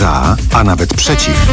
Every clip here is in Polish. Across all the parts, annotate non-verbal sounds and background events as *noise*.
za, a nawet przeciw.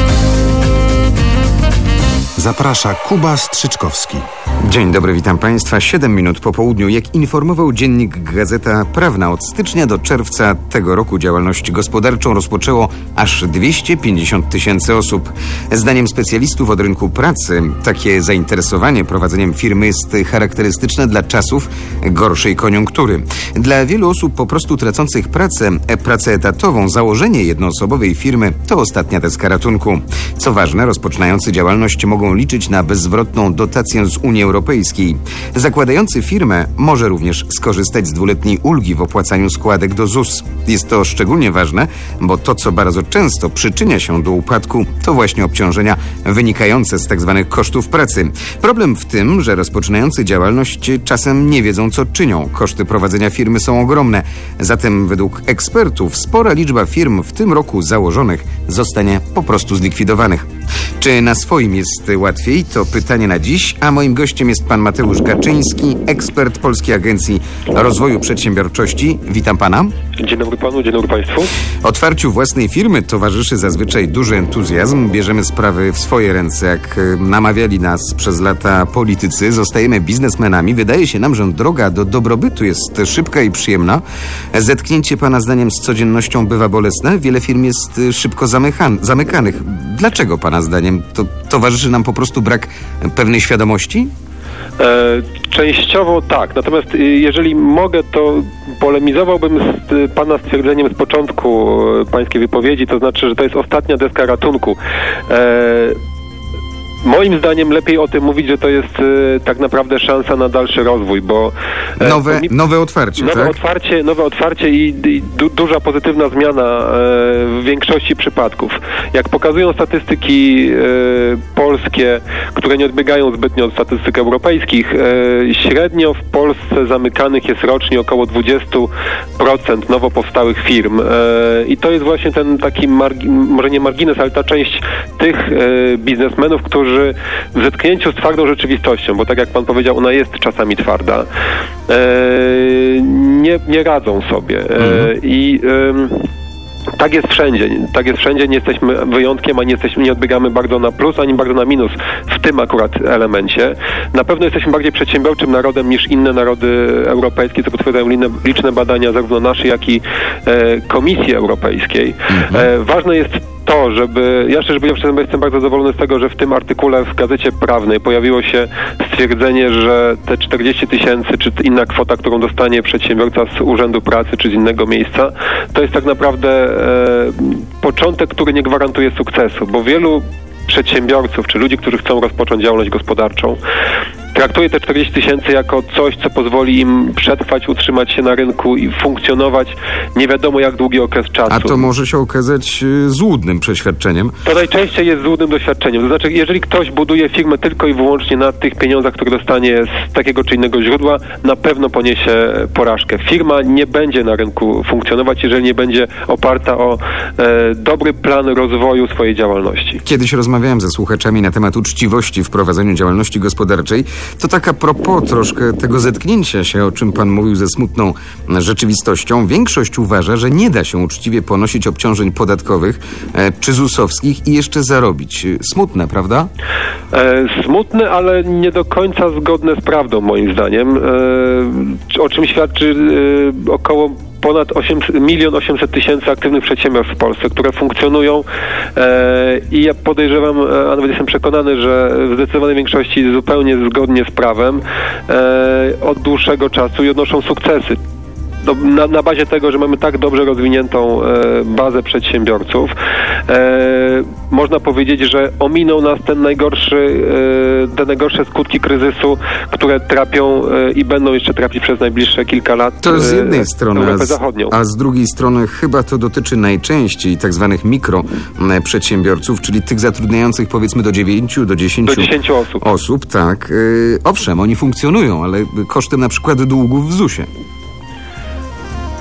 Zaprasza Kuba Strzyczkowski. Dzień dobry, witam Państwa. 7 minut po południu. Jak informował dziennik Gazeta Prawna, od stycznia do czerwca tego roku działalność gospodarczą rozpoczęło aż 250 tysięcy osób. Zdaniem specjalistów od rynku pracy, takie zainteresowanie prowadzeniem firmy jest charakterystyczne dla czasów gorszej koniunktury. Dla wielu osób po prostu tracących pracę, e, pracę etatową, założenie jednoosobowej firmy to ostatnia deska ratunku. Co ważne, rozpoczynający działalność mogą liczyć na bezzwrotną dotację z Unii Europejskiej. Zakładający firmę może również skorzystać z dwuletniej ulgi w opłacaniu składek do ZUS. Jest to szczególnie ważne, bo to, co bardzo często przyczynia się do upadku, to właśnie obciążenia wynikające z tzw. kosztów pracy. Problem w tym, że rozpoczynający działalność czasem nie wiedzą, co czynią. Koszty prowadzenia firmy są ogromne. Zatem według ekspertów spora liczba firm w tym roku założonych zostanie po prostu zlikwidowanych. Czy na swoim jest łatwiej? To pytanie na dziś, a moim gościem jest pan Mateusz Gaczyński, ekspert Polskiej Agencji Rozwoju Przedsiębiorczości. Witam pana. Dzień dobry panu, dzień dobry państwu. Otwarciu własnej firmy towarzyszy zazwyczaj duży entuzjazm. Bierzemy sprawy w swoje ręce. Jak e, namawiali nas przez lata politycy, zostajemy biznesmenami. Wydaje się nam, że droga do dobrobytu jest szybka i przyjemna. Zetknięcie pana zdaniem z codziennością bywa bolesne. Wiele firm jest e, szybko zamykan- zamykanych. Dlaczego pana zdaniem? To towarzyszy nam po prostu brak pewnej świadomości? E, częściowo tak, natomiast y, jeżeli mogę, to polemizowałbym z y, pana stwierdzeniem z początku y, pańskiej wypowiedzi, to znaczy, że to jest ostatnia deska ratunku. Moim zdaniem lepiej o tym mówić, że to jest e, tak naprawdę szansa na dalszy rozwój, bo... e, nowe, mi, nowe otwarcie, nowe tak? Otwarcie, nowe otwarcie i, i du, duża pozytywna zmiana e, w większości przypadków. Jak pokazują statystyki e, polskie, które nie odbiegają zbytnio od statystyk europejskich, średnio w Polsce zamykanych jest rocznie około 20% nowo powstałych firm. I to jest właśnie ten taki, margi, może nie margines, ale ta część tych biznesmenów, którzy którzy w zetknięciu z twardą rzeczywistością, bo tak jak pan powiedział, ona jest czasami twarda, e, nie, nie radzą sobie. E, mhm. I tak jest wszędzie. Tak jest wszędzie. Nie jesteśmy wyjątkiem, ani jesteśmy, nie odbiegamy bardzo na plus, ani bardzo na minus w tym akurat elemencie. Na pewno jesteśmy bardziej przedsiębiorczym narodem niż inne narody europejskie, co potwierdzają liczne badania zarówno nasze, jak i e, Komisji Europejskiej. Mhm. Ważne jest to, żeby, ja szczerze mówiąc jestem bardzo zadowolony z tego, że w tym artykule w Gazecie Prawnej pojawiło się stwierdzenie, że te 40 tysięcy, czy inna kwota, którą dostanie przedsiębiorca z Urzędu Pracy, czy z innego miejsca, to jest tak naprawdę e, początek, który nie gwarantuje sukcesu, bo wielu przedsiębiorców, czy ludzi, którzy chcą rozpocząć działalność gospodarczą, traktuje te 40 tysięcy jako coś, co pozwoli im przetrwać, utrzymać się na rynku i funkcjonować nie wiadomo jak długi okres czasu. A to może się okazać y, złudnym przeświadczeniem? To najczęściej jest złudnym doświadczeniem. To znaczy, jeżeli ktoś buduje firmę tylko i wyłącznie na tych pieniądzach, które dostanie z takiego czy innego źródła, na pewno poniesie porażkę. Firma nie będzie na rynku funkcjonować, jeżeli nie będzie oparta o e, dobry plan rozwoju swojej działalności. Kiedyś rozmawiałem ze słuchaczami na temat uczciwości w prowadzeniu działalności gospodarczej. To taka propos troszkę tego zetknięcia się, o czym pan mówił, ze smutną rzeczywistością. Większość uważa, że nie da się uczciwie ponosić obciążeń podatkowych e, czy ZUS-owskich i jeszcze zarobić. Smutne, prawda? E, smutne, ale nie do końca zgodne z prawdą, moim zdaniem. E, o czym świadczy e, około ponad 8, milion 800 tysięcy aktywnych przedsiębiorstw w Polsce, które funkcjonują e, i ja podejrzewam, e, a nawet jestem przekonany, że w zdecydowanej większości zupełnie zgodnie z prawem e, od dłuższego czasu i odnoszą sukcesy na, na, bazie tego, że mamy tak dobrze rozwiniętą e, bazę przedsiębiorców, e, można powiedzieć, że ominął nas ten najgorszy, e, te najgorsze skutki kryzysu, które trapią e, i będą jeszcze trapić przez najbliższe kilka lat. To z jednej strony, a z, a z, drugiej strony chyba to dotyczy najczęściej tak zwanych mikroprzedsiębiorców, czyli tych zatrudniających powiedzmy do 9, do 10, do 10 osób. osób tak. E, owszem, oni funkcjonują, ale kosztem na przykład długów w ZUS-ie.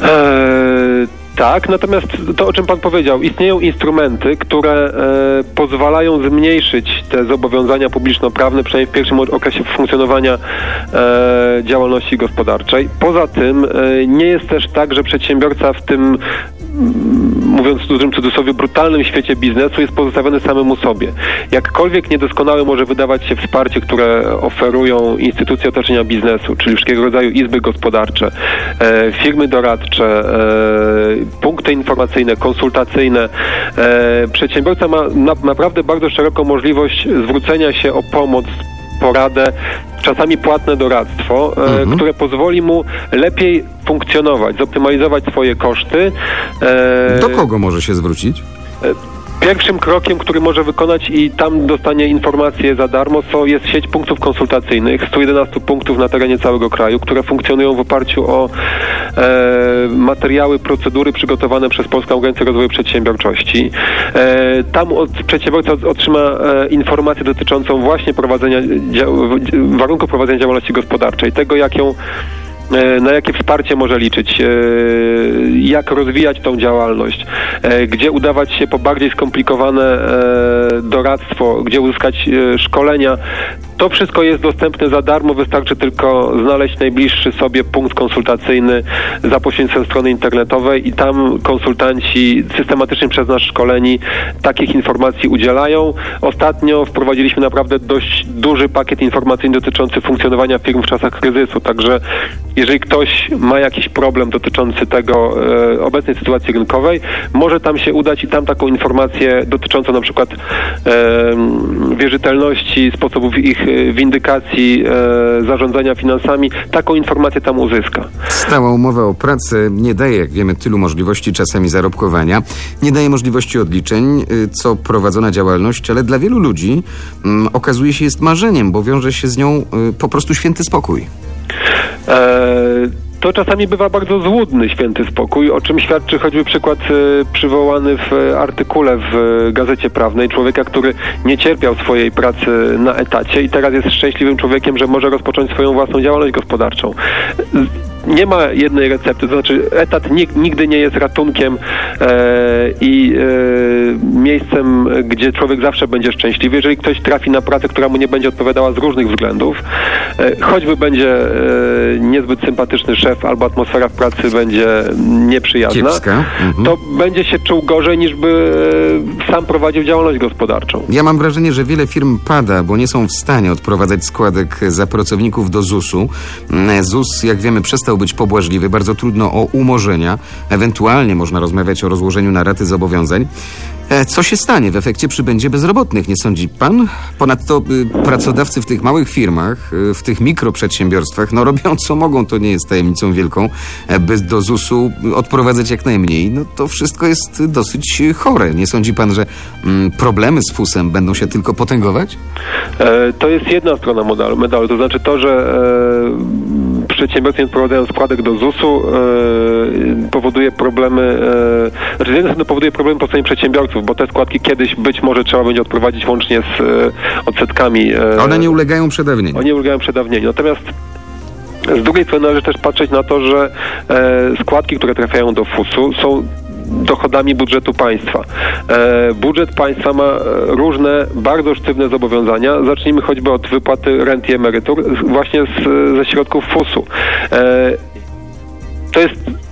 Eee, tak, natomiast to, o czym Pan powiedział, istnieją instrumenty, które e, pozwalają zmniejszyć te zobowiązania publiczno-prawne, przynajmniej w pierwszym okresie funkcjonowania e, działalności gospodarczej. Poza tym e, nie jest też tak, że przedsiębiorca w tym mówiąc w dużym cudzysłowie, brutalnym świecie biznesu jest pozostawiony samemu sobie. Jakkolwiek niedoskonałe może wydawać się wsparcie, które oferują instytucje otoczenia biznesu, czyli wszelkiego rodzaju izby gospodarcze, e, firmy doradcze, e, punkty informacyjne, konsultacyjne. E, przedsiębiorca ma na, naprawdę bardzo szeroką możliwość zwrócenia się o pomoc poradę, czasami płatne doradztwo, e, Mhm. które pozwoli mu lepiej funkcjonować, zoptymalizować swoje koszty. E, Do kogo może się zwrócić? Pierwszym krokiem, który może wykonać i tam dostanie informacje za darmo, są, jest sieć punktów konsultacyjnych, 111 punktów na terenie całego kraju, które funkcjonują w oparciu o e, materiały, procedury przygotowane przez Polską Agencję Rozwoju Przedsiębiorczości. E, tam od, przedsiębiorca otrzyma e, informację dotyczącą właśnie prowadzenia, warunków prowadzenia działalności gospodarczej, tego jak ją na jakie wsparcie może liczyć, e, jak rozwijać tą działalność, e, gdzie udawać się po bardziej skomplikowane e, doradztwo, gdzie uzyskać e, szkolenia. To wszystko jest dostępne za darmo, wystarczy tylko znaleźć najbliższy sobie punkt konsultacyjny za pośrednictwem strony internetowej i tam konsultanci systematycznie przez nas szkoleni takich informacji udzielają. Ostatnio wprowadziliśmy naprawdę dość duży pakiet informacyjny dotyczący funkcjonowania firm w czasach kryzysu, także jeżeli ktoś ma jakiś problem dotyczący tego e, obecnej sytuacji rynkowej, może tam się udać i tam taką informację dotyczącą na przykład e, wierzytelności, sposobów ich windykacji, e, zarządzania finansami, taką informację tam uzyska. Stała umowa o pracę nie daje, jak wiemy, tylu możliwości czasami zarobkowania, nie daje możliwości odliczeń, y, co prowadzona działalność, ale dla wielu ludzi mm, okazuje się jest marzeniem, bo wiąże się z nią po prostu święty spokój. E, to czasami bywa bardzo złudny święty spokój, o czym świadczy choćby przykład e, przywołany w e, artykule w e, Gazecie Prawnej człowieka, który nie cierpiał swojej pracy na etacie i teraz jest szczęśliwym człowiekiem, że może rozpocząć swoją własną działalność gospodarczą. Nie ma jednej recepty, to znaczy etat nig- nigdy nie jest ratunkiem e, i e, miejscem, gdzie człowiek zawsze będzie szczęśliwy. Jeżeli ktoś trafi na pracę, która mu nie będzie odpowiadała z różnych względów, e, choćby będzie niezbyt sympatyczny szef albo atmosfera w pracy będzie nieprzyjazna. Mhm. to będzie się czuł gorzej niż by sam prowadził działalność gospodarczą. Ja mam wrażenie, że wiele firm pada, bo nie są w stanie odprowadzać składek za pracowników do ZUS-u. ZUS, jak wiemy, przestał być pobłażliwy, bardzo trudno o umorzenia. Ewentualnie można rozmawiać o rozłożeniu na raty zobowiązań. E, Co się stanie? W efekcie przybędzie bezrobotnych, nie sądzi pan? Ponadto y, pracodawcy w tych małych firmach, y, w tych mikroprzedsiębiorstwach, no robią co mogą, to nie jest tajemnicą wielką, e, by do ZUS-u odprowadzać jak najmniej. No to wszystko jest dosyć chore. Nie sądzi pan, że mm, problemy z FUS-em będą się tylko potęgować? E, To jest jedna strona medalu, to znaczy to, że przedsiębiorcy nie odprowadzają składek do ZUS-u e, powoduje problemy, e, znaczy z jednej strony powoduje problemy po stronie przedsiębiorców, bo te składki kiedyś być może trzeba będzie odprowadzić łącznie z e, odsetkami. e, One nie ulegają przedawnieniu. oni ulegają przedawnieniu. Natomiast z drugiej strony należy też patrzeć na to, że e, składki, które trafiają do FUS-u są dochodami budżetu państwa. E, budżet państwa ma e, różne, bardzo sztywne zobowiązania. Zacznijmy choćby od wypłaty rent i emerytur właśnie z, ze środków FUS-u. E, to jest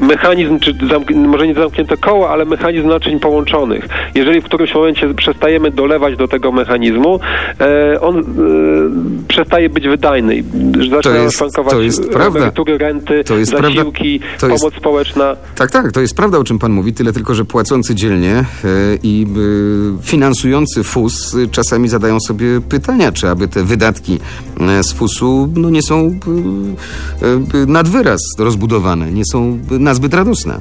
mechanizm, czy może nie zamknięte koło, ale mechanizm naczyń połączonych. Jeżeli w którymś momencie przestajemy dolewać do tego mechanizmu, e, on e, przestaje być wydajny. Zaczynają jest- szwankować to jest prawda. emerytury, renty, To jest zasiłki, To jest- pomoc społeczna. Tak, tak, to jest prawda, o czym pan mówi, tyle tylko, że płacący dzielnie e, i e, finansujący FUS e, czasami zadają sobie pytania, czy aby te wydatki z FUS-u no, nie są nad wyraz rozbudowane, nie są e, nazbyt radosne.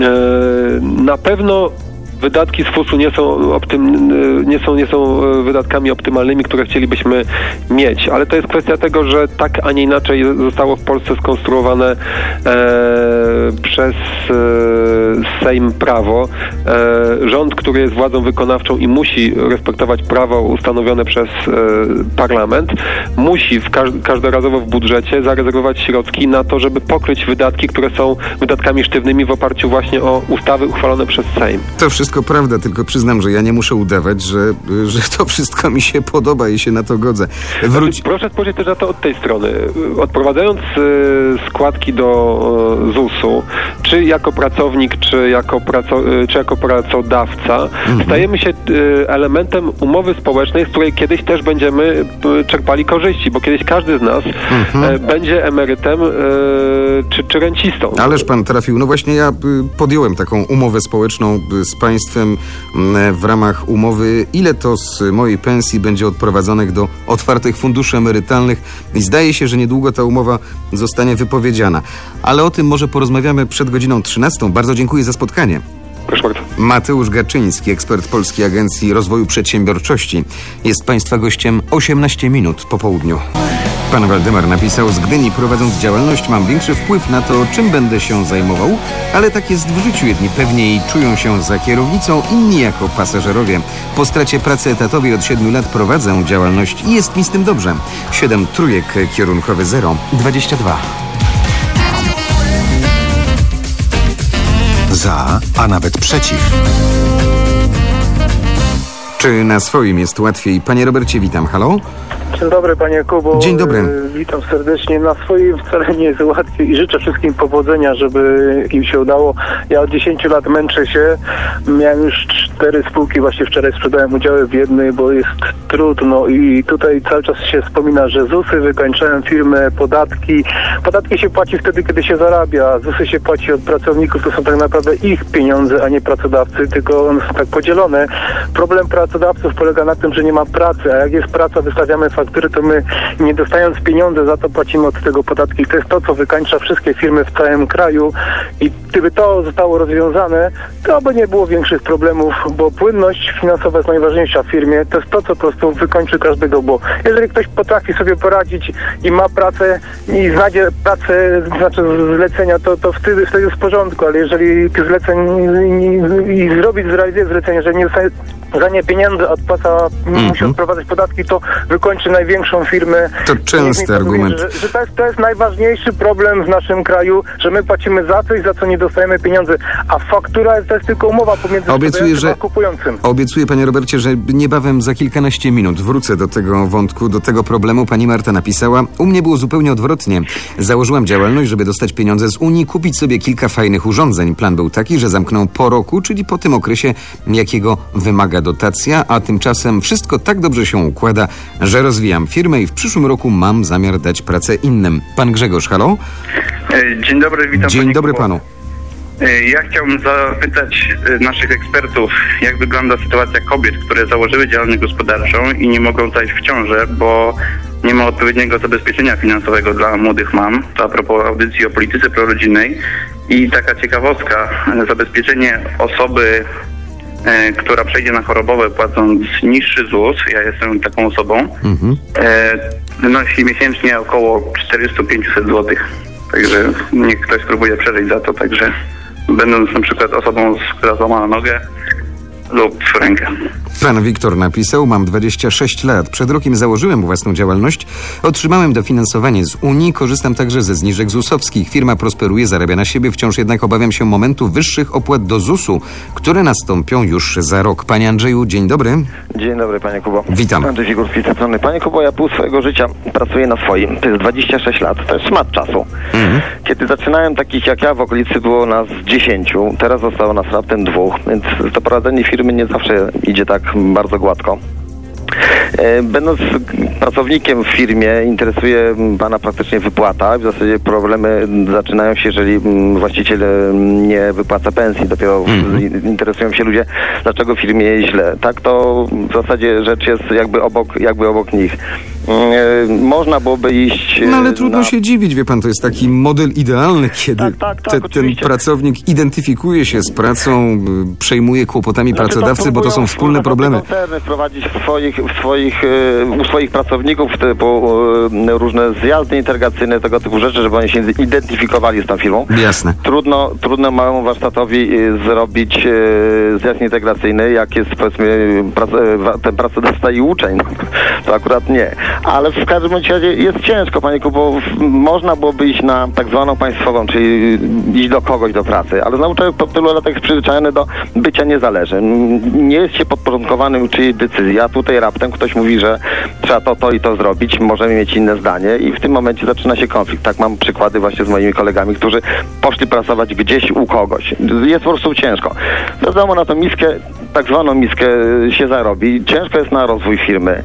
E, Na pewno wydatki z FUS-u nie są, optym, nie, są, nie są e, wydatkami optymalnymi, które chcielibyśmy mieć, ale to jest kwestia tego, że tak, a nie inaczej zostało w Polsce skonstruowane e, przez e, Sejm prawo. E, rząd, który jest władzą wykonawczą i musi respektować prawo ustanowione przez e, parlament, musi w każ- każdorazowo w budżecie zarezerwować środki na to, żeby pokryć wydatki, które są wydatkami sztywnymi w oparciu właśnie o ustawy uchwalone przez Sejm. To wszystko prawda, tylko przyznam, że ja nie muszę udawać, że, że to wszystko mi się podoba i się na to godzę. Wróć... Znaczy, proszę spojrzeć też na to od tej strony. Odprowadzając e, składki do e, ZUS-u, czy jako pracownik, czy jako, praco- y, czy jako pracodawca, stajemy się y, elementem umowy społecznej, z której kiedyś też będziemy y, czerpali korzyści, bo kiedyś każdy z nas e, będzie emerytem y, czy, czy rencistą. Ależ pan trafił. No właśnie ja y, podjąłem taką umowę społeczną y, z państwem mm, w ramach umowy. Ile to z mojej pensji będzie odprowadzonych do otwartych funduszy emerytalnych i zdaje się, że niedługo ta umowa zostanie wypowiedziana. Ale o tym może porozmawiamy przed godziną 13. Bardzo dziękuję za spotkanie. Proszę bardzo. Mateusz Gaczyński, ekspert Polskiej Agencji Rozwoju Przedsiębiorczości, jest Państwa gościem 18 minut po południu. Pan Waldemar napisał, z Gdyni prowadząc działalność mam większy wpływ na to, czym będę się zajmował, ale tak jest w życiu. Jedni pewniej czują się za kierownicą, inni jako pasażerowie. Po stracie pracy etatowej od 7 lat prowadzę działalność i jest mi z tym dobrze. 7 trójek kierunkowy 0, 22. Za, a nawet przeciw. Czy na swoim jest łatwiej? Panie Robercie, witam. Halo? Dzień dobry panie Kubo. Dzień dobry. E, Witam serdecznie. Na swoim wcale nie jest łatwiej i życzę wszystkim powodzenia, żeby im się udało. Ja od 10 lat męczę się. Miałem już cztery spółki, właśnie wczoraj sprzedałem udziały w jednej, bo jest trudno i tutaj cały czas się wspomina, że ZUSy wykończają firmę, podatki. Podatki się płaci wtedy, kiedy się zarabia. ZUSy się płaci od pracowników, to są tak naprawdę ich pieniądze, a nie pracodawcy, tylko one są tak podzielone. Problem pracodawców polega na tym, że nie ma pracy, a jak jest praca, wystawiamy faktury, to my nie dostając pieniądze za to płacimy od tego podatki. To jest to, co wykańcza wszystkie firmy w całym kraju i gdyby to zostało rozwiązane, to by nie było większych problemów, bo płynność finansowa jest najważniejsza w firmie. To jest to, co po prostu wykończy każdego, bo jeżeli ktoś potrafi sobie poradzić i ma pracę i znajdzie pracę, znaczy zlecenia, to, to wtedy, wtedy jest w porządku, ale jeżeli zleceń i, i, zrobić, zrealizuje zlecenie, że nie za nie pieniądze odpłaca, musi odprowadzać podatki, to wykończy największą firmę. To częsty argument. Że, że to, jest, to jest najważniejszy problem w naszym kraju, że my płacimy za coś, za co nie dostajemy pieniędzy, a faktura jest, to jest tylko umowa pomiędzy Obiecuję, że- a kupującym. Obiecuję, panie Robercie, że niebawem za kilkanaście minut wrócę do tego wątku, do tego problemu. Pani Marta napisała, u mnie było zupełnie odwrotnie. Założyłam działalność, żeby dostać pieniądze z Unii, kupić sobie kilka fajnych urządzeń. Plan był taki, że zamknę po roku, czyli po tym okresie, jakiego wymaga dotacja, a tymczasem wszystko tak dobrze się układa, że rozwijam firmę i w przyszłym roku mam zamiar dać pracę innym. Pan Grzegorz, halo? E, Dzień dobry, witam Dzień dobry Kubo. panu. E, Ja chciałbym zapytać e, naszych ekspertów, jak wygląda sytuacja kobiet, które założyły działalność gospodarczą i nie mogą zajść w ciążę, bo nie ma odpowiedniego zabezpieczenia finansowego dla młodych mam. To a propos audycji o polityce prorodzinnej. I taka ciekawostka, zabezpieczenie osoby, która przejdzie na chorobowe płacąc niższy ZUS, ja jestem taką osobą, e, wynosi miesięcznie około 400-500 zł. Także niech ktoś spróbuje przeżyć za to, także będąc na przykład osobą, z- która złamała nogę lub rękę. Pan Wiktor napisał, mam 26 lat. Przed rokiem założyłem własną działalność. Otrzymałem dofinansowanie z Unii, korzystam także ze zniżek ZUS-owskich. Firma prosperuje, zarabia na siebie, wciąż jednak obawiam się momentu wyższych opłat do ZUS-u, które nastąpią już za rok. Panie Andrzeju, dzień dobry. Dzień dobry, panie Kubo. Witam. Andrzej Figurski z strony. Panie Kubo, ja pół swojego życia pracuję na swoim. To jest 26 lat. To jest szmat czasu. Mhm. Kiedy zaczynałem takich jak ja, w okolicy było nas 10, teraz zostało nas raptem dwóch, więc to prowadzenie firmy nie zawsze idzie tak bardzo gładko. E, Będąc pracownikiem w firmie, interesuje pana praktycznie wypłata. W zasadzie problemy zaczynają się, jeżeli mm, właściciel mm, nie wypłaca pensji. Dopiero w- interesują się ludzie, dlaczego w firmie źle. Tak to w zasadzie rzecz jest jakby obok, jakby obok nich. Mm, e, Można byłoby iść... e, No ale trudno na... się dziwić, wie pan, to jest taki model idealny, *laughs* kiedy Tak, tak, tak, te, ten pracownik identyfikuje się z pracą, y, przejmuje kłopotami Znaczy, pracodawcy, bo to są wspólne problemy. koncerny wprowadzić w swoich, w swoich, e, u swoich pracowników typu różne zjazdy integracyjne, tego typu rzeczy, żeby oni się identyfikowali z tą firmą. Jasne. Trudno, trudno małemu warsztatowi e, zrobić zjazd integracyjny, jak jest powiedzmy prac, ten pracodawca i uczeń. To akurat nie. Ale w każdym razie jest ciężko, panie Kubo. Można byłoby iść na tak zwaną państwową, czyli iść do kogoś do pracy, ale znowu człowiek po tylu latach jest przyzwyczajony do bycia niezależnym. Nie jest się podporządkowanym czyjej decyzji, a tutaj raptem ktoś mówi, że trzeba to, to i to zrobić, możemy mieć inne zdanie i w tym momencie zaczyna się konflikt. Tak mam przykłady właśnie z moimi kolegami, którzy poszli pracować gdzieś u kogoś. Jest po prostu ciężko. Wiadomo, na tą miskę, tak zwaną miskę się zarobi. Ciężko jest na rozwój firmy.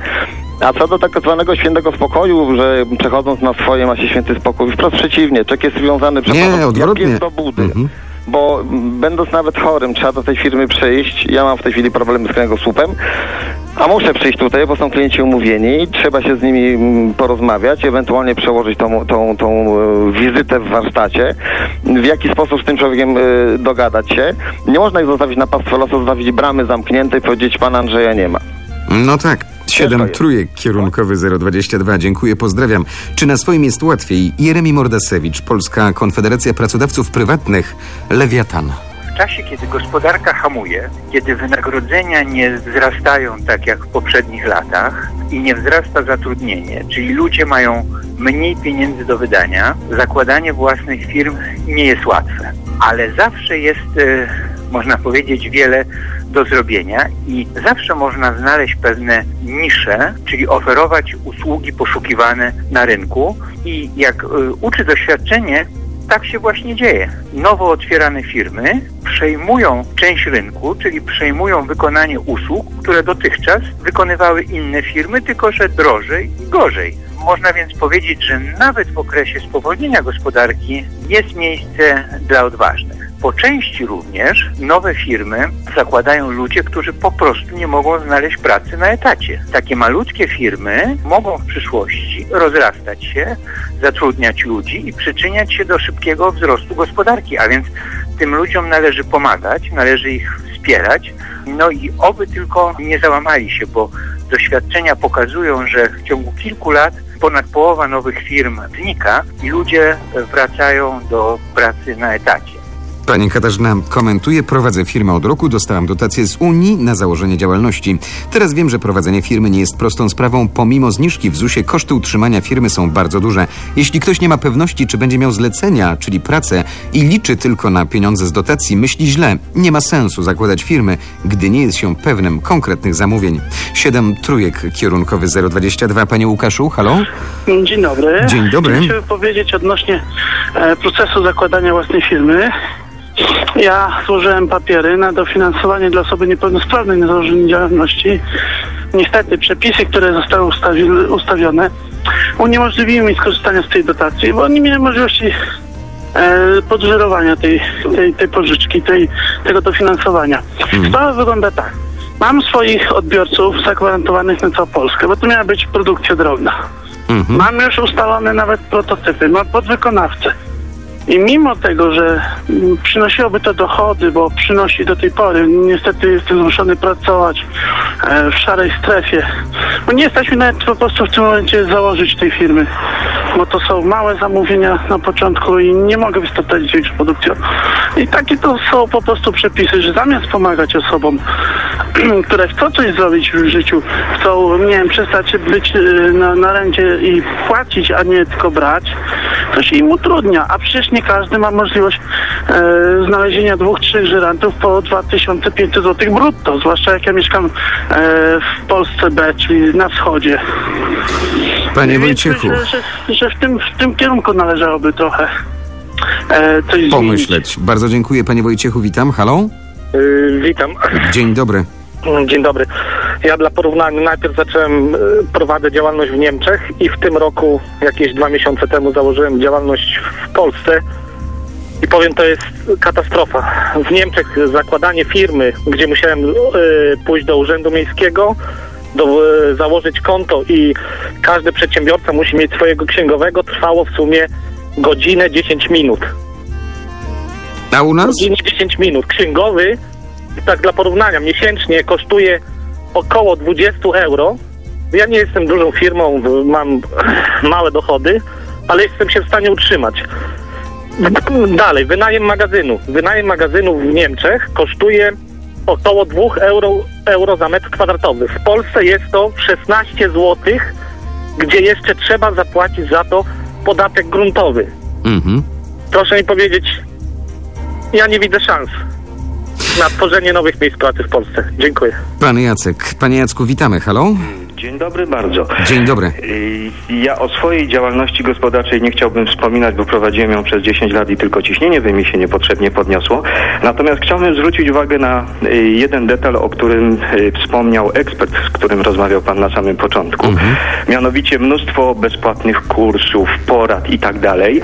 A co do tak zwanego świętego spokoju, że przechodząc na swoje ma się święty spokój, wprost przeciwnie, czek jest związany Nie, jak jest do budy. Mhm. Bo będąc nawet chorym, trzeba do tej firmy przyjść. Ja mam w tej chwili problemy z kręgosłupem, a muszę przyjść tutaj, bo są klienci umówieni. Trzeba się z nimi mm, porozmawiać, ewentualnie przełożyć tą, tą, tą e, wizytę w warsztacie. W jaki sposób z tym człowiekiem e, dogadać się. Nie można ich zostawić na pastwę losu, zostawić bramy zamknięte i powiedzieć, pana Andrzeja nie ma. No tak. Siedem jest. trójek, kierunkowy 022. Dziękuję, pozdrawiam. Czy na swoim jest łatwiej? Jeremi Mordasewicz, Polska Konfederacja Pracodawców Prywatnych, Lewiatan. W czasie, kiedy gospodarka hamuje, kiedy wynagrodzenia nie wzrastają tak jak w poprzednich latach i nie wzrasta zatrudnienie, czyli ludzie mają mniej pieniędzy do wydania, zakładanie własnych firm nie jest łatwe. Ale zawsze jest, e, można powiedzieć, wiele do zrobienia i zawsze można znaleźć pewne nisze, czyli oferować usługi poszukiwane na rynku i jak e, uczy doświadczenie, tak się właśnie dzieje. Nowo otwierane firmy przejmują część rynku, czyli przejmują wykonanie usług, które dotychczas wykonywały inne firmy, tylko że drożej i gorzej. Można więc powiedzieć, że nawet w okresie spowolnienia gospodarki jest miejsce dla odważnych. Po części również nowe firmy zakładają ludzie, którzy po prostu nie mogą znaleźć pracy na etacie. Takie malutkie firmy mogą w przyszłości rozrastać się, zatrudniać ludzi i przyczyniać się do szybkiego wzrostu gospodarki, a więc tym ludziom należy pomagać, należy ich wspierać, no i oby tylko nie załamali się, bo doświadczenia pokazują, że w ciągu kilku lat ponad połowa nowych firm znika i ludzie wracają do pracy na etacie. Pani Katarzyna komentuje, prowadzę firmę od roku, dostałam dotację z Unii na założenie działalności. Teraz wiem, że prowadzenie firmy nie jest prostą sprawą. Pomimo zniżki w ZUS-ie koszty utrzymania firmy są bardzo duże. Jeśli ktoś nie ma pewności, czy będzie miał zlecenia, czyli pracę i liczy tylko na pieniądze z dotacji, myśli źle. Nie ma sensu zakładać firmy, gdy nie jest się pewnym konkretnych zamówień. 7 trójek kierunkowy 022. Panie Łukaszu, halo? Dzień dobry. Dzień dobry. Chciałem powiedzieć odnośnie e, procesu zakładania własnej firmy. Ja złożyłem papiery na dofinansowanie dla osoby niepełnosprawnej na założenie działalności. Niestety przepisy, które zostały ustawi ustawione, uniemożliwiły mi skorzystanie z tej dotacji, bo nie miałem możliwości e, podżerowania tej, tej, tej pożyczki, tej, tego dofinansowania. Sprawa wygląda tak. Mam swoich odbiorców zagwarantowanych na całą Polskę, bo to miała być produkcja drobna. Mam już ustalone nawet prototypy, mam podwykonawcę. I mimo tego, że przynosiłoby to dochody, bo przynosi do tej pory, niestety jestem zmuszony pracować e, w szarej strefie, bo nie jesteśmy nawet po prostu w tym momencie założyć tej firmy, bo to są małe zamówienia na początku i nie mogę wystartować z większą produkcją. I takie to są po prostu przepisy, że zamiast pomagać osobom, *clears throat* które chcą coś zrobić w życiu, chcą, nie wiem, przestać być e, na, na rencie i płacić, a nie tylko brać, to się im utrudnia, a przecież nie każdy ma możliwość e, znalezienia dwóch, trzech żyrantów po 2500 zł brutto, zwłaszcza jak ja mieszkam e, w Polsce B, czyli na wschodzie. Panie Wojciechu, myślę, że, że w, tym, w tym kierunku należałoby trochę e, coś zmienić. pomyśleć. Bardzo dziękuję, panie Wojciechu, witam. Halo? Yy, witam. Dzień dobry. Dzień dobry. Ja dla porównania najpierw zacząłem, y, prowadzę działalność w Niemczech i w tym roku, jakieś dwa miesiące temu założyłem działalność w Polsce i powiem, to jest katastrofa. W Niemczech zakładanie firmy, gdzie musiałem y, pójść do urzędu miejskiego, do, y, założyć konto i każdy przedsiębiorca musi mieć swojego księgowego, trwało w sumie godzinę 10 minut. A u nas? Godzinę 10 minut. Księgowy, tak dla porównania, miesięcznie kosztuje około 20 euro. Ja nie jestem dużą firmą, mam *clears throat* małe dochody, ale jestem się w stanie utrzymać. Dalej, wynajem magazynu. Wynajem magazynu w Niemczech kosztuje około 2 euro, euro za metr kwadratowy. W Polsce jest to 16 zł, gdzie jeszcze trzeba zapłacić za to podatek gruntowy. Mhm. Proszę mi powiedzieć, ja nie widzę szans na tworzenie nowych miejsc pracy w Polsce. Dziękuję. Pan Jacek. Panie Jacku, witamy. Halo? Dzień dobry bardzo. Dzień dobry. Y, Ja o swojej działalności gospodarczej nie chciałbym wspominać, bo prowadziłem ją przez 10 lat i tylko ciśnienie we mnie się niepotrzebnie podniosło. Natomiast chciałbym zwrócić uwagę na y, jeden detal, o którym y, wspomniał ekspert, z którym rozmawiał pan na samym początku. Mianowicie mnóstwo bezpłatnych kursów, porad i tak dalej.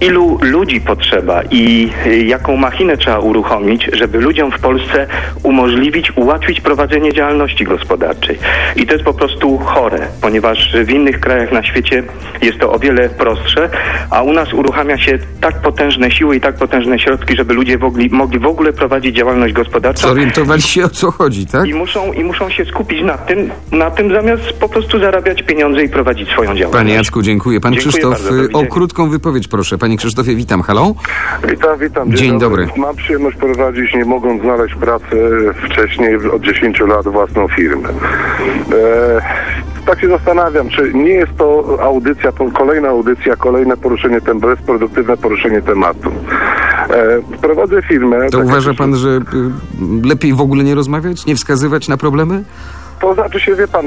Ilu ludzi potrzeba i jaką machinę trzeba uruchomić, żeby ludziom w Polsce umożliwić, ułatwić prowadzenie działalności gospodarczej. I to jest po prostu chore, ponieważ w innych krajach na świecie jest to o wiele prostsze, a u nas uruchamia się tak potężne siły i tak potężne środki, żeby ludzie mogli, mogli w ogóle prowadzić działalność gospodarczą. Zorientowali się o co chodzi, tak? I muszą, I muszą się skupić na tym, na tym, zamiast po prostu zarabiać pieniądze i prowadzić swoją działalność. Panie Jacku, dziękuję. Pan Dziękuję Krzysztof, bardzo, y, o krótką wypowiedź proszę. Panie Krzysztofie, witam. Halo? Witam, witam. Dzień dobry. Mam przyjemność prowadzić, nie mogąc znaleźć pracy wcześniej, od 10 lat własną firmę. E, tak się zastanawiam, czy nie jest to audycja, kolejna audycja, kolejne poruszenie, tem, bezproduktywne poruszenie tematu. E, prowadzę firmę. To tak uważa pan, że y, lepiej w ogóle nie rozmawiać, nie wskazywać na problemy? To znaczy się, wie pan,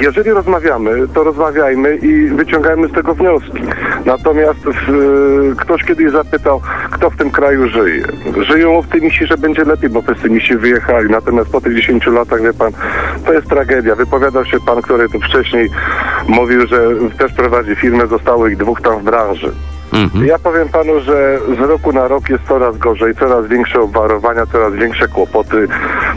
jeżeli rozmawiamy, to rozmawiajmy i wyciągajmy z tego wnioski. Natomiast w, ktoś kiedyś zapytał, kto w tym kraju żyje. Żyją optymiści, że będzie lepiej, bo pesymiści wyjechali. Natomiast po tych 10 latach, wie pan, to jest tragedia. Wypowiadał się pan, który tu wcześniej mówił, że też prowadzi firmę, zostało ich dwóch tam w branży. Ja powiem panu, że z roku na rok jest coraz gorzej, coraz większe obwarowania, coraz większe kłopoty,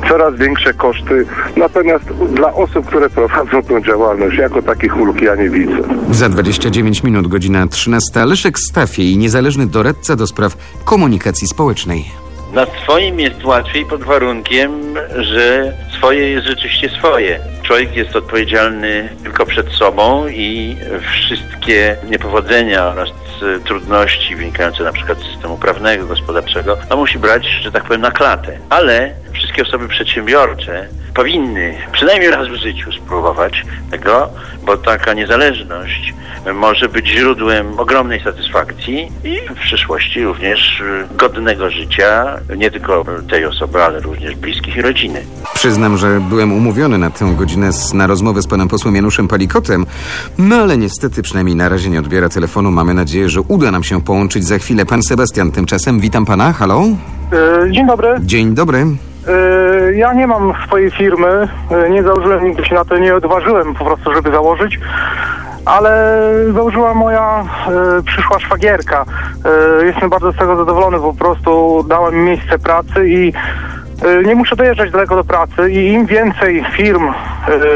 coraz większe koszty. Natomiast dla osób, które prowadzą tą działalność, jako takich ulg ja nie widzę. Za 29 minut, godzina 13. Leszek Stafiej, niezależny doradca do spraw komunikacji społecznej. Na swoim jest łatwiej pod warunkiem, że swoje jest rzeczywiście swoje. Człowiek jest odpowiedzialny tylko przed sobą i wszystkie niepowodzenia oraz e, trudności wynikające na przykład z systemu prawnego, gospodarczego, no musi brać, że tak powiem, na klatę. Ale wszystkie osoby przedsiębiorcze powinny przynajmniej raz w życiu spróbować tego, bo taka niezależność może być źródłem ogromnej satysfakcji i w przyszłości również godnego życia nie tylko tej osoby, ale również bliskich i rodziny. Przyznam, że byłem umówiony na tę godzinę z, na rozmowę z panem posłem Januszem Palikotem, no ale niestety przynajmniej na razie nie odbiera telefonu. Mamy nadzieję, że uda nam się połączyć za chwilę. Pan Sebastian tymczasem, witam pana, halo? E, Dzień dobry. Dzień dobry. E, Ja nie mam swojej firmy, e, nie założyłem, nigdy się na to nie odważyłem po prostu, żeby założyć, ale założyła moja e, przyszła szwagierka. Jestem bardzo z tego zadowolony, po prostu dała mi miejsce pracy i nie muszę dojeżdżać daleko do pracy i im więcej firm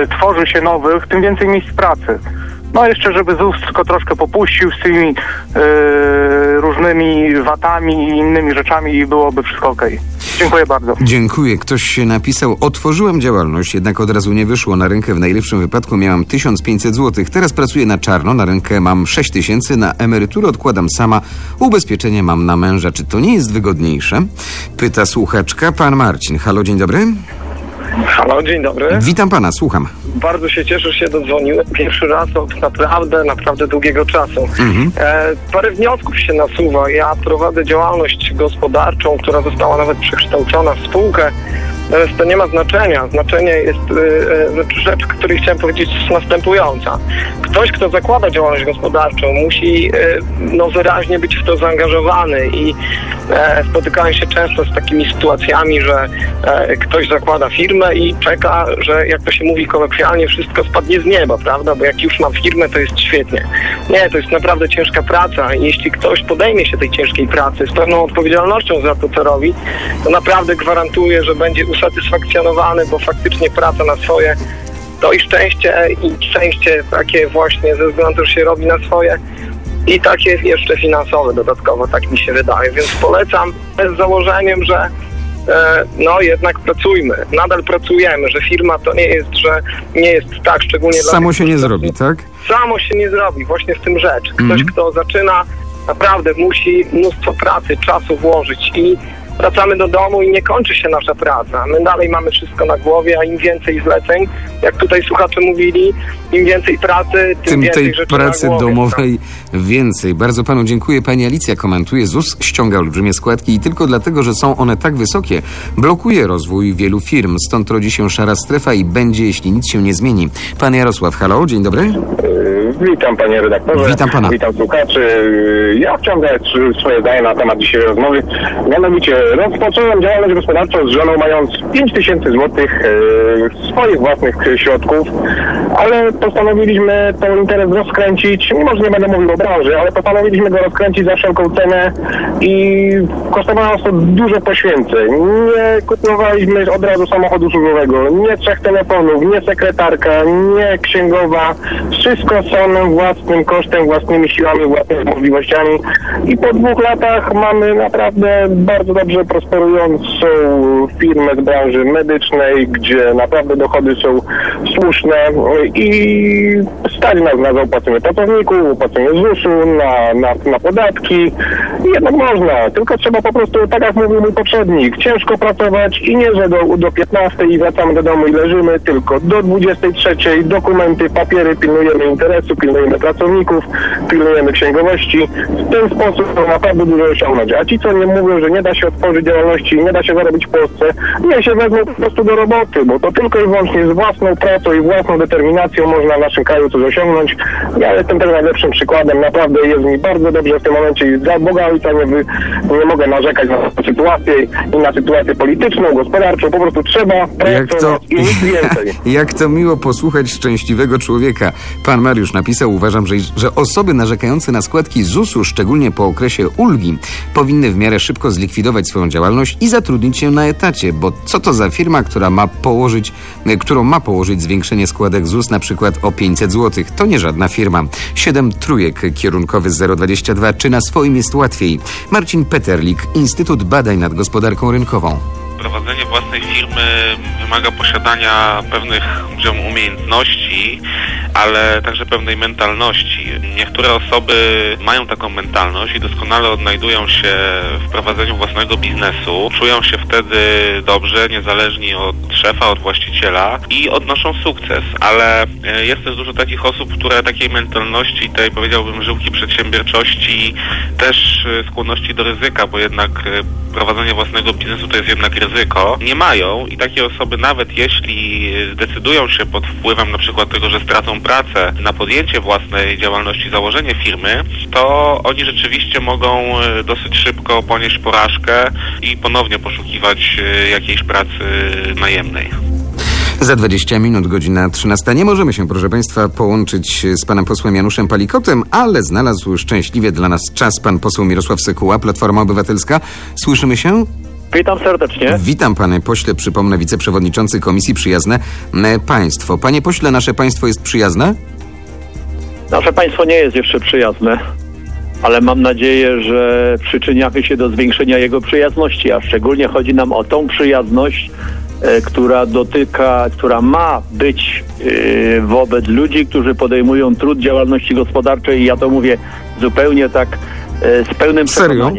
tworzy się nowych, tym więcej miejsc pracy. No jeszcze, żeby ZUS tylko troszkę popuścił z tymi e, różnymi watami i innymi rzeczami i byłoby wszystko okej. Dziękuję bardzo. Dziękuję. Ktoś się napisał, otworzyłem działalność, jednak od razu nie wyszło. Na rękę w najlepszym wypadku miałam 1500 zł. Teraz pracuję na czarno, na rękę mam 6000, na emeryturę odkładam sama, ubezpieczenie mam na męża. Czy to nie jest wygodniejsze? Pyta słuchaczka, pan Marcin. Halo, dzień dobry. Halo, dzień dobry. Witam pana, słucham. Bardzo się cieszę, że się dodzwoniłem. Pierwszy raz od naprawdę, naprawdę długiego czasu. Mhm. E, parę wniosków się nasuwa. Ja prowadzę działalność gospodarczą, która została nawet przekształcona w spółkę. Natomiast to nie ma znaczenia. Znaczenie jest e, e, rzecz, której chciałem powiedzieć jest następująca. Ktoś, kto zakłada działalność gospodarczą, musi e, no, wyraźnie być w to zaangażowany i e, spotykałem się często z takimi sytuacjami, że e, ktoś zakłada firmę i czeka, że jak to się mówi kolokwialnie, wszystko spadnie z nieba, prawda? Bo jak już mam firmę, to jest świetnie. Nie, to jest naprawdę ciężka praca i jeśli ktoś podejmie się tej ciężkiej pracy z pewną odpowiedzialnością za to, co robi, to naprawdę gwarantuję, że będzie usatysfakcjonowany, bo faktycznie praca na swoje to i szczęście, i szczęście takie właśnie ze względu, że się robi na swoje i takie jeszcze finansowe dodatkowo, tak mi się wydaje. Więc polecam z założeniem, że e, no jednak pracujmy, nadal pracujemy, że firma to nie jest, że nie jest tak, szczególnie dla Samo tych, się nie zrobi, tak? Samo się nie zrobi, właśnie w tym rzecz. Ktoś, Mhm. kto zaczyna, naprawdę musi mnóstwo pracy, czasu włożyć i wracamy do domu i nie kończy się nasza praca. My dalej mamy wszystko na głowie, a im więcej zleceń, jak tutaj słuchacze mówili, im więcej pracy, tym, Tym więcej tej rzeczy pracy na głowie. domowej więcej. Bardzo panu dziękuję. Pani Alicja komentuje. ZUS ściąga olbrzymie składki i tylko dlatego, że są one tak wysokie, blokuje rozwój wielu firm. Stąd rodzi się szara strefa i będzie, jeśli nic się nie zmieni. Pan Jarosław, halo, dzień dobry. Witam panie redaktorze. Witam pana. Witam słuchaczy. Ja chciałem dać swoje zdanie na temat dzisiejszej rozmowy. Mianowicie rozpocząłem działalność gospodarczą z żoną mając 5 tysięcy złotych e, swoich własnych środków, ale postanowiliśmy ten interes rozkręcić, mimo że nie będę mówił o branży, ale postanowiliśmy go rozkręcić za wszelką cenę i kosztowało nas to dużo poświęceń. Nie kupowaliśmy od razu samochodu służbowego, nie trzech telefonów, nie sekretarka, nie księgowa. Wszystko samym własnym kosztem, własnymi siłami, własnymi możliwościami. I po dwóch latach mamy naprawdę bardzo dobrze prosperującą firmę z branży medycznej, gdzie naprawdę dochody są słuszne i stać nas na zaopłacenie pracowników, opłacenie ZUS-u, na, na, na podatki. Jednak można, tylko trzeba po prostu, tak jak mówił mój poprzednik, ciężko pracować i nie, że do, do 15 i wracamy do domu i leżymy, tylko do 23 dokumenty, papiery, pilnujemy interesu, pilnujemy pracowników, pilnujemy księgowości. W ten sposób naprawdę dużo osiągnąć. A ci, co nie mówią, że nie da się otworzyć działalności, nie da się zarobić w Polsce, niech się wezmą po prostu do roboty, bo to tylko i wyłącznie z własną pracą i własną determinacją można w naszym kraju coś osiągnąć. Ja jestem tego najlepszym przykładem. Naprawdę jest mi bardzo dobrze w tym momencie i za Boga Ojca nie, wy, nie mogę narzekać na sytuację i na sytuację polityczną, gospodarczą. Po prostu trzeba Jak to, pracować i nic więcej. *laughs* jak to miło posłuchać szczęśliwego człowieka. Pan Mariusz napisał, uważam, że, że osoby narzekające na składki ZUS-u, szczególnie po okresie ulgi, powinny w miarę szybko zlikwidować swoją działalność i zatrudnić się na etacie, bo co to za firma, która ma położyć, e, którą ma położyć zwiększenie składek ZUS na przykład o 500 zł? To nie żadna firma. Siedem trójek kierunkowy z 022. Czy na swoim jest łatwiej? Marcin Peterlik, Instytut Badań nad Gospodarką Rynkową. Prowadzenie własnej firmy wymaga posiadania pewnych umiejętności, ale także pewnej mentalności. Niektóre osoby mają taką mentalność i doskonale odnajdują się w prowadzeniu własnego biznesu. Czują się wtedy dobrze, niezależni od szefa, od właściciela i odnoszą sukces, ale e, jest też dużo takich osób, które takiej mentalności, tej powiedziałbym żyłki przedsiębiorczości, też e, skłonności do ryzyka, bo jednak e, prowadzenie własnego biznesu to jest jednak ryzyko, nie mają i takie osoby nawet jeśli zdecydują się pod wpływem na przykład tego, że stracą pracę na podjęcie własnej działalności, założenie firmy, to oni rzeczywiście mogą e, dosyć szybko ponieść porażkę i ponownie poszukiwać e, jakiejś pracy najemnej. Za 20 minut, godzina 13. Nie możemy się, proszę Państwa, połączyć z panem posłem Januszem Palikotem, ale znalazł szczęśliwie dla nas czas pan poseł Mirosław Sekuła, Platforma Obywatelska. Słyszymy się? Witam serdecznie. Witam panie pośle, przypomnę, wiceprzewodniczący Komisji Przyjazne e, Państwo. Panie pośle, nasze państwo jest przyjazne? Nasze państwo nie jest jeszcze przyjazne, ale mam nadzieję, że przyczyniamy się do zwiększenia jego przyjazności, a szczególnie chodzi nam o tą przyjazność, e, która dotyka, która ma być e, wobec ludzi, którzy podejmują trud działalności gospodarczej i ja to mówię zupełnie tak z pełnym Serio?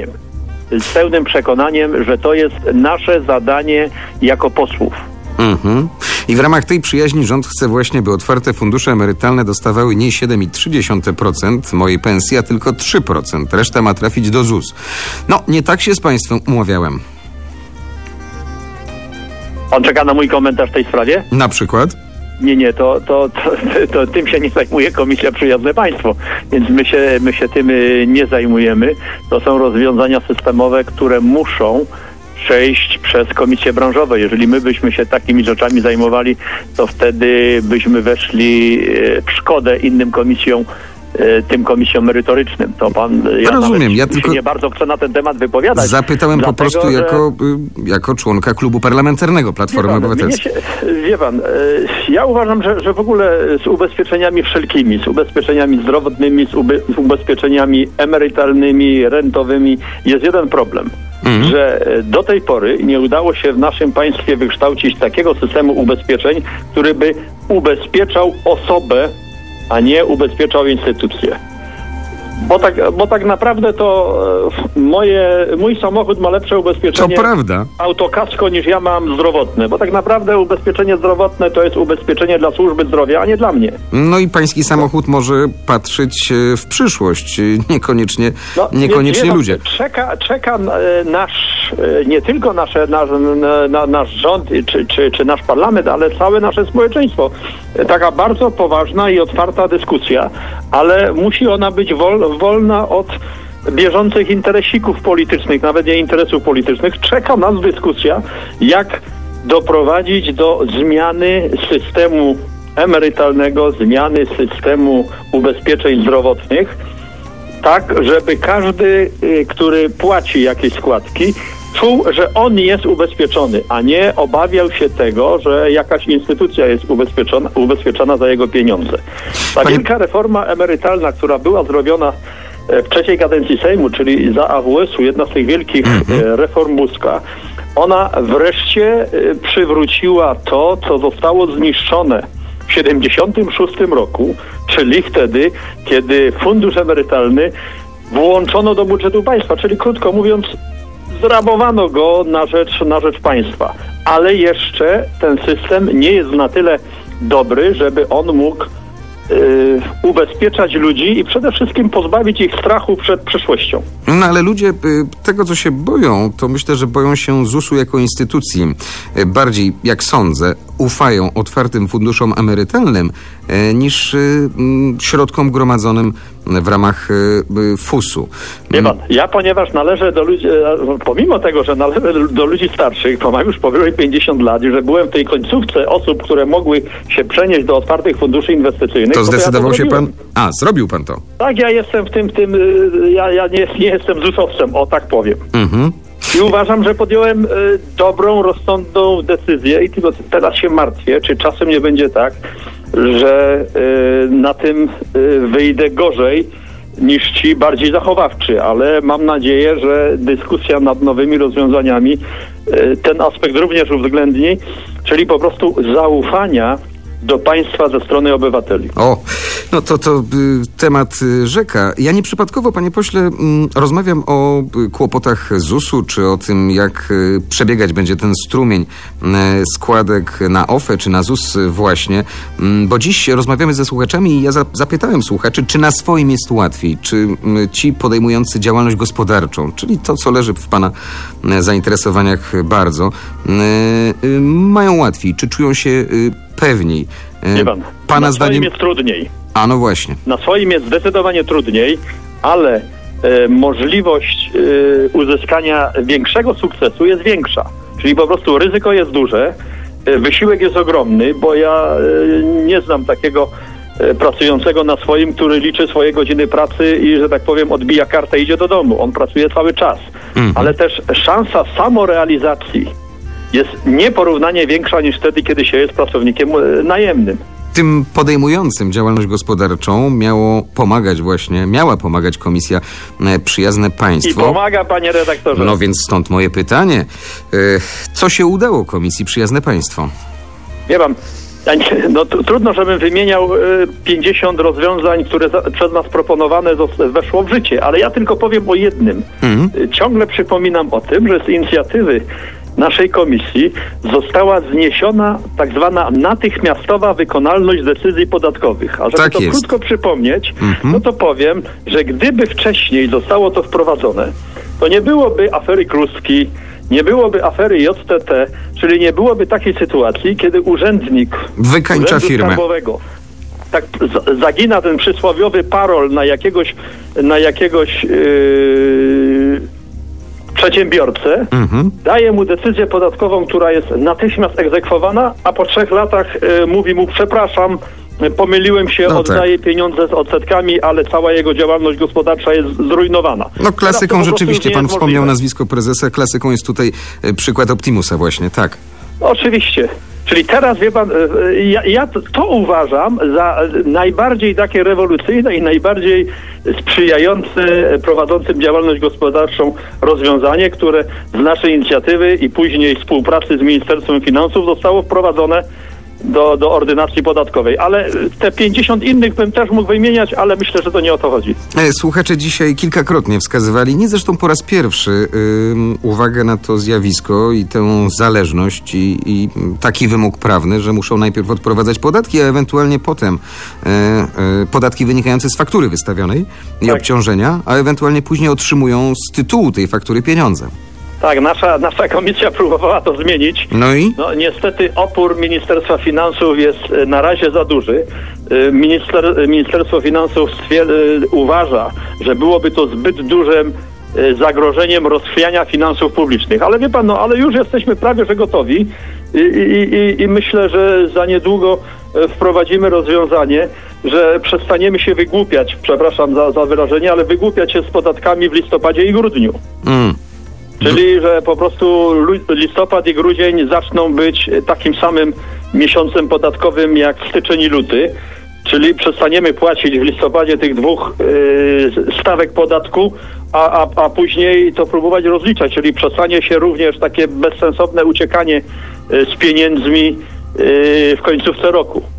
Z pełnym przekonaniem, że to jest nasze zadanie jako posłów. Mhm. I w ramach tej przyjaźni rząd chce właśnie, by otwarte fundusze emerytalne dostawały nie 7,3% mojej pensji, a tylko 3%. Reszta ma trafić do ZUS. No, nie tak się z państwem umawiałem. Pan czeka na mój komentarz w tej sprawie? Na przykład? Nie, nie, to, to, to, to tym się nie zajmuje Komisja Przyjazne Państwo, więc my się, my się tym y, nie zajmujemy. To są rozwiązania systemowe, które muszą przejść przez komisje branżowe. Jeżeli my byśmy się takimi rzeczami zajmowali, to wtedy byśmy weszli y, w szkodę innym komisjom, tym komisjom merytorycznym. To pan, ja Rozumiem, ja tylko- nie bardzo chcę na ten temat wypowiadać. Zapytałem po dlatego, prostu że- jako, y, jako członka klubu parlamentarnego Platformy Wie pan, Obywatelskiej. Się, wie pan, e, ja uważam, że, że w ogóle z ubezpieczeniami wszelkimi, z ubezpieczeniami zdrowotnymi, z, ube, z ubezpieczeniami emerytalnymi, rentowymi jest jeden problem. Mhm. Że e, do tej pory nie udało się w naszym państwie wykształcić takiego systemu ubezpieczeń, który by ubezpieczał osobę, a nie ubezpieczał instytucję. Bo tak, bo tak naprawdę to e, moje, mój samochód ma lepsze ubezpieczenie To prawda. autokasko niż ja mam zdrowotne, bo tak naprawdę ubezpieczenie zdrowotne to jest ubezpieczenie dla służby zdrowia, a nie dla mnie. No i pański samochód może patrzeć e, w przyszłość, e, niekoniecznie, No, niekoniecznie wie pan, ludzie. Czeka, czeka nasz, e, nie tylko nasze, nasz, na- na, nasz rząd czy, czy, czy nasz parlament, ale całe nasze społeczeństwo. E, Taka bardzo poważna i otwarta dyskusja, ale musi ona być wol, wolna od bieżących interesików politycznych, nawet nie interesów politycznych. Czeka nas dyskusja, jak doprowadzić do zmiany systemu emerytalnego, zmiany systemu ubezpieczeń zdrowotnych, tak, żeby każdy, y, który płaci jakieś składki, czuł, że on jest ubezpieczony, a nie obawiał się tego, że jakaś instytucja jest ubezpieczona, ubezpieczona za jego pieniądze. Ta wielka reforma emerytalna, która była zrobiona e, w trzeciej kadencji Sejmu, czyli za AWS-u, jedna z tych wielkich e, reform Buzka, ona wreszcie e, przywróciła to, co zostało zniszczone 76 roku, czyli wtedy, kiedy fundusz emerytalny włączono do budżetu państwa, czyli krótko mówiąc, zrabowano go na rzecz, na rzecz państwa. Ale jeszcze ten system nie jest na tyle dobry, żeby on mógł y, ubezpieczać ludzi i przede wszystkim pozbawić ich strachu przed przyszłością. No ale ludzie y, tego, co się boją, to myślę, że boją się ZUS-u jako instytucji. Y, Bardziej, jak sądzę, ufają otwartym funduszom emerytalnym niż mm, środkom gromadzonym w ramach y, y, FUS-u. Wie pan, ja ponieważ należę do ludzi, e, pomimo tego, że należę do ludzi starszych, bo mam już powyżej 50 lat i że byłem w tej końcówce osób, które mogły się przenieść do otwartych funduszy inwestycyjnych, To ja zdecydował się pan? A, zrobił pan to. Tak, ja jestem w tym, tym y, ja, ja nie, nie jestem ZUS-owcem, o tak powiem. Mhm. I uważam, że podjąłem y, dobrą, rozsądną decyzję i tylko teraz się martwię, czy czasem nie będzie tak, że y, na tym y, wyjdę gorzej niż ci bardziej zachowawczy, ale mam nadzieję, że dyskusja nad nowymi rozwiązaniami y, ten aspekt również uwzględni, czyli po prostu zaufania do państwa ze strony obywateli. O, no to to y, temat y, rzeka. Ja nieprzypadkowo, panie pośle, mm, rozmawiam o y, kłopotach ZUS-u, czy o tym, jak przebiegać będzie ten strumień składek na OFE, czy na ZUS właśnie, Mm, bo dziś rozmawiamy ze słuchaczami i ja za, zapytałem słuchaczy, czy na swoim jest łatwiej, czy y, ci podejmujący działalność gospodarczą, czyli to, co leży w pana zainteresowaniach bardzo, mają łatwiej, czy czują się pewniej. Y, Wie pan, Pana na zdaniem... swoim jest trudniej. A no właśnie. Na swoim jest zdecydowanie trudniej, ale e, możliwość e, uzyskania większego sukcesu jest większa. Czyli po prostu ryzyko jest duże, e, wysiłek jest ogromny, bo ja e, nie znam takiego e, pracującego na swoim, który liczy swoje godziny pracy i, że tak powiem, odbija kartę i idzie do domu. On pracuje cały czas. Ale też szansa samorealizacji jest nieporównanie większa niż wtedy, kiedy się jest pracownikiem e, najemnym. Tym podejmującym działalność gospodarczą miało pomagać właśnie, miała pomagać Komisja e, Przyjazne I Państwo. pomaga, panie redaktorze. No więc stąd moje pytanie. E, Co się udało Komisji Przyjazne Państwo? Nie- no, tr- trudno, żebym wymieniał y, 50 rozwiązań, które przez nas proponowane weszło w życie, ale ja tylko powiem o jednym. Y, Ciągle przypominam o tym, że z inicjatywy naszej komisji została zniesiona tak zwana natychmiastowa wykonalność decyzji podatkowych. A żeby Tak to jest. krótko przypomnieć, no to powiem, że gdyby wcześniej zostało to wprowadzone, to nie byłoby afery Kluski, nie byłoby afery JTT, czyli nie byłoby takiej sytuacji, kiedy urzędnik Wykańcza urzędu firmę. skarbowego tak zagina ten przysłowiowy parol na jakiegoś na jakiegoś yy, przedsiębiorcę, Mhm. daje mu decyzję podatkową, która jest natychmiast egzekwowana, a po trzech latach y, mówi mu przepraszam, y, pomyliłem się, No oddaję pieniądze z odsetkami, ale cała jego działalność gospodarcza jest zrujnowana. No klasyką rzeczywiście, pan wspomniał możliwe. nazwisko prezesa, klasyką jest tutaj e, przykład Optimusa właśnie, tak. Oczywiście. Czyli teraz, wie pan, e, e, ja, ja to- to uważam za najbardziej takie rewolucyjne i najbardziej sprzyjające prowadzącym działalność gospodarczą rozwiązanie, które z naszej inicjatywy i później współpracy z Ministerstwem Finansów zostało wprowadzone do, do ordynacji podatkowej. Ale te 50 innych bym też mógł wymieniać, ale myślę, że to nie o to chodzi. E, Słuchacze dzisiaj kilkakrotnie wskazywali, nie zresztą po raz pierwszy, ym, uwagę na to zjawisko i tę zależność i, i taki wymóg prawny, że muszą najpierw odprowadzać podatki, a ewentualnie potem e, e, podatki wynikające z faktury wystawionej i obciążenia, a ewentualnie później otrzymują z tytułu tej faktury pieniądze. Tak, nasza, nasza komisja próbowała to zmienić. No i? No, niestety opór Ministerstwa Finansów jest e, na razie za duży. E, Minister, e, Ministerstwo Finansów stwier- uważa, że byłoby to zbyt dużym zagrożeniem rozchwiania finansów publicznych. Ale wie pan, no ale już jesteśmy prawie że gotowi i, i, i, i myślę, że za niedługo wprowadzimy rozwiązanie, że przestaniemy się wygłupiać, przepraszam za, za wyrażenie, ale wygłupiać się z podatkami w listopadzie i grudniu. Mm. Czyli, że po prostu listopad i grudzień zaczną być takim samym miesiącem podatkowym jak styczeń i luty. Czyli przestaniemy płacić w listopadzie tych dwóch e, stawek podatku, a, a, a później to próbować rozliczać. Czyli przestanie się również takie bezsensowne uciekanie e, z pieniędzmi e, w końcówce roku.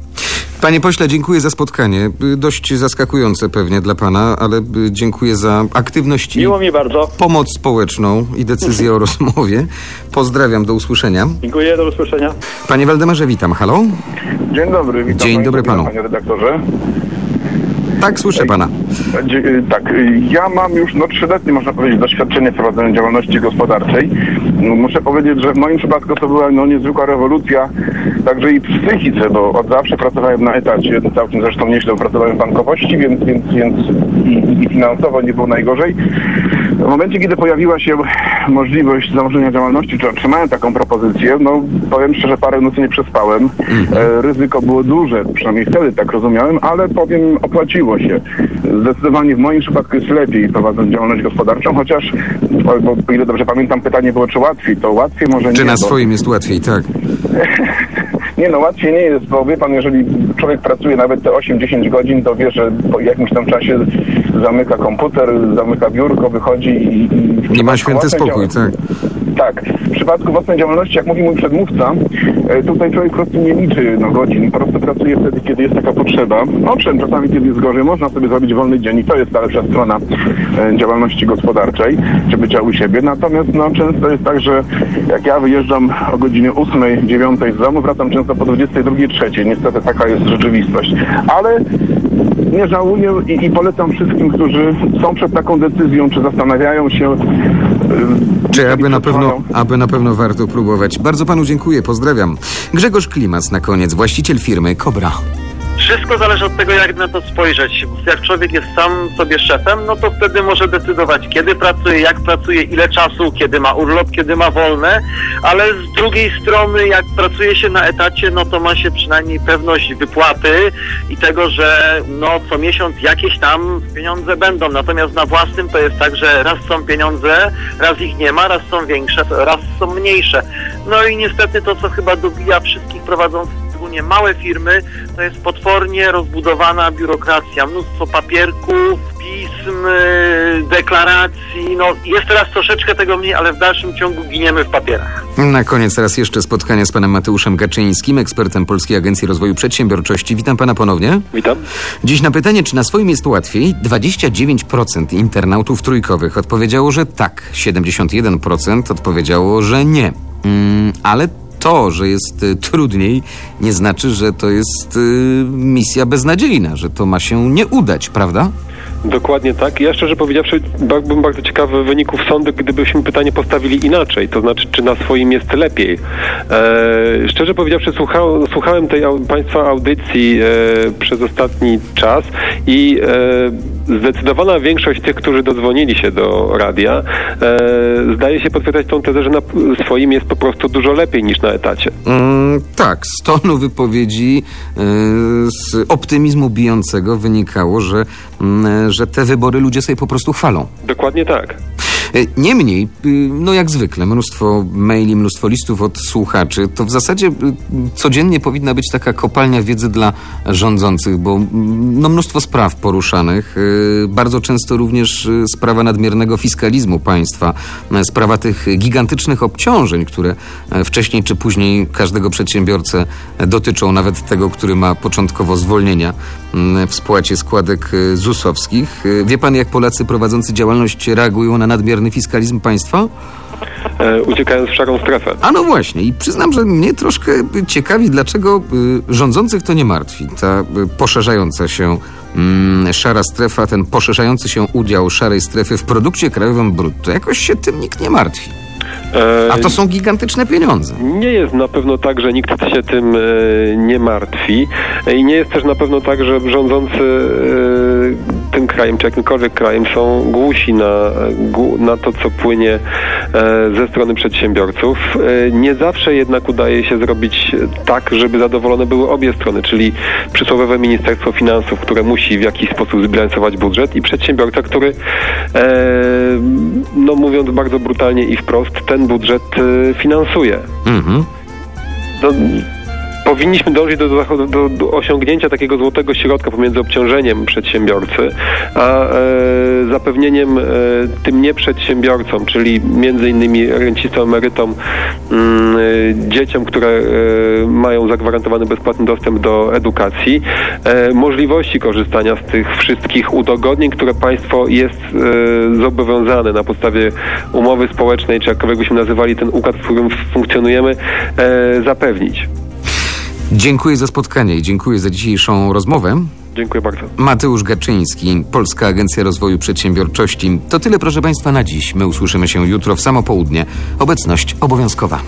Panie pośle, dziękuję za spotkanie. Y, Dość zaskakujące pewnie dla pana, ale y, dziękuję za aktywność i Miło mi bardzo. pomoc społeczną i decyzję o *laughs* rozmowie. Pozdrawiam, do usłyszenia. Dziękuję, do usłyszenia. Panie Waldemarze, witam. Halo? Dzień dobry, witam Dzień dobry panu. Panie redaktorze. Tak, słyszę pana. Y, Tak, y, ja mam już no, trzyletnie, można powiedzieć, doświadczenie w działalności gospodarczej. No, muszę powiedzieć, że w moim przypadku to była no, niezwykła rewolucja, także i w psychice, bo od zawsze pracowałem na etacie, całkiem zresztą nieźle pracowałem w bankowości, więc, więc, więc i, i finansowo nie było najgorzej. W momencie, kiedy pojawiła się możliwość założenia działalności, czy otrzymałem taką propozycję, no powiem szczerze, parę nocy nie przespałem. E, ryzyko było duże, przynajmniej wtedy tak rozumiałem, ale powiem, opłaciło się. Zdecydowanie w moim przypadku jest lepiej prowadząc działalność gospodarczą, chociaż, o, ile dobrze pamiętam, pytanie było, czy łatwiej, to łatwiej może nie. Czy na bo- swoim jest łatwiej, tak. *laughs* nie no, łatwiej nie jest, bo wie pan, jeżeli człowiek pracuje nawet te 8-10 godzin, to wie, że po jakimś tam czasie zamyka komputer, zamyka biurko, wychodzi i... i Nie ma święty spokój, tak. Tak. W przypadku własnej działalności, jak mówi mój przedmówca, e, tutaj człowiek po prostu nie liczy no, godzin, po prostu pracuje wtedy, kiedy jest taka potrzeba. Owszem, czasami, kiedy jest gorzej, można sobie zrobić wolny dzień i to jest ta lepsza strona e, działalności gospodarczej, czy bycia u siebie. Natomiast no, często jest tak, że jak ja wyjeżdżam o godzinie 8, 9 z domu, wracam często po 22, 3. Niestety taka jest rzeczywistość. Ale nie żałuję i, i polecam wszystkim, którzy są przed taką decyzją, czy zastanawiają się, Czy aby na pewno, aby na pewno warto próbować. Bardzo panu dziękuję, pozdrawiam. Grzegorz Klimas na koniec, właściciel firmy Kobra. Wszystko zależy od tego, jak na to spojrzeć. Jak człowiek jest sam sobie szefem, no to wtedy może decydować, kiedy pracuje, jak pracuje, ile czasu, kiedy ma urlop, kiedy ma wolne, ale z drugiej strony, jak pracuje się na etacie, no to ma się przynajmniej pewność wypłaty i tego, że no co miesiąc jakieś tam pieniądze będą. Natomiast na własnym to jest tak, że raz są pieniądze, raz ich nie ma, raz są większe, raz są mniejsze. No i niestety to, co chyba dobija wszystkich prowadzących szczególnie małe firmy, to jest potwornie rozbudowana biurokracja. Mnóstwo papierków, pism, deklaracji. No jest teraz troszeczkę tego mniej, ale w dalszym ciągu giniemy w papierach. Na koniec raz jeszcze spotkanie z panem Mateuszem Gaczyńskim, ekspertem Polskiej Agencji Rozwoju Przedsiębiorczości. Witam pana ponownie. Witam. Dziś na pytanie, czy na swoim jest łatwiej, 29% internautów trójkowych odpowiedziało, że tak, 71% odpowiedziało, że nie. Mm, ale to, że jest y, trudniej, nie znaczy, że to jest y, misja beznadziejna, że to ma się nie udać, prawda? Dokładnie tak. Ja szczerze powiedziawszy, byłem bardzo ciekawy wyników sądu, gdybyśmy pytanie postawili inaczej, to znaczy, czy na swoim jest lepiej. E, szczerze powiedziawszy, słuchałem, słuchałem tej au- Państwa audycji e, przez ostatni czas i e, zdecydowana większość tych, którzy dodzwonili się do radia, e, zdaje się potwierdzać tą tezę, że na swoim jest po prostu dużo lepiej niż na etacie. Mm, tak, z tonu wypowiedzi, y, z optymizmu bijącego wynikało, że, mm, że te wybory ludzie sobie po prostu chwalą. Dokładnie tak. Niemniej, y, no jak zwykle, mnóstwo maili, mnóstwo listów od słuchaczy. To w zasadzie y, codziennie powinna być taka kopalnia wiedzy dla rządzących, bo mm, no, mnóstwo spraw poruszanych. Y, Bardzo często również sprawa nadmiernego fiskalizmu państwa, sprawa tych gigantycznych obciążeń, które e, wcześniej czy później każdego przedsiębiorcę e, dotyczą, nawet tego, który ma początkowo zwolnienia w spłacie składek y, ZUS-owskich. Y, Wie pan, jak Polacy prowadzący działalność reagują na nadmierny fiskalizm państwa? E, uciekając w szarą strefę. A no właśnie, i przyznam, że mnie troszkę ciekawi, dlaczego y, rządzących to nie martwi. Ta poszerzająca się mm, szara strefa, ten poszerzający się udział szarej strefy w produkcie krajowym brutto. Jakoś się tym nikt nie martwi. E, A to są gigantyczne pieniądze. Nie jest na pewno tak, że nikt się tym e, nie martwi i nie jest też na pewno tak, że rządzący e, tym krajem, czy jakimkolwiek krajem są głusi na, na to, co płynie e, ze strony przedsiębiorców. E, Nie zawsze jednak udaje się zrobić tak, żeby zadowolone były obie strony, czyli przysłowiowe Ministerstwo Finansów, które musi w jakiś sposób zbilansować budżet i przedsiębiorca, który, e, no mówiąc bardzo brutalnie i wprost, ten budżet finansuje. Mhm. No, powinniśmy dążyć do, do, do, do osiągnięcia takiego złotego środka pomiędzy obciążeniem przedsiębiorcy, a e, zapewnieniem e, tym nieprzedsiębiorcom, czyli między innymi rencistom, emerytom, mm, e, dzieciom, które e, mają zagwarantowany bezpłatny dostęp do edukacji, e, możliwości korzystania z tych wszystkich udogodnień, które państwo jest zobowiązane na podstawie umowy społecznej, czy jakkolwiek byśmy nazywali ten układ, w którym funkcjonujemy, zapewnić. Dziękuję za spotkanie i dziękuję za dzisiejszą rozmowę. Dziękuję bardzo. Mateusz Gaczyński, Polska Agencja Rozwoju Przedsiębiorczości. To tyle, proszę Państwa, na dziś. My usłyszymy się jutro w samo południe. Obecność obowiązkowa.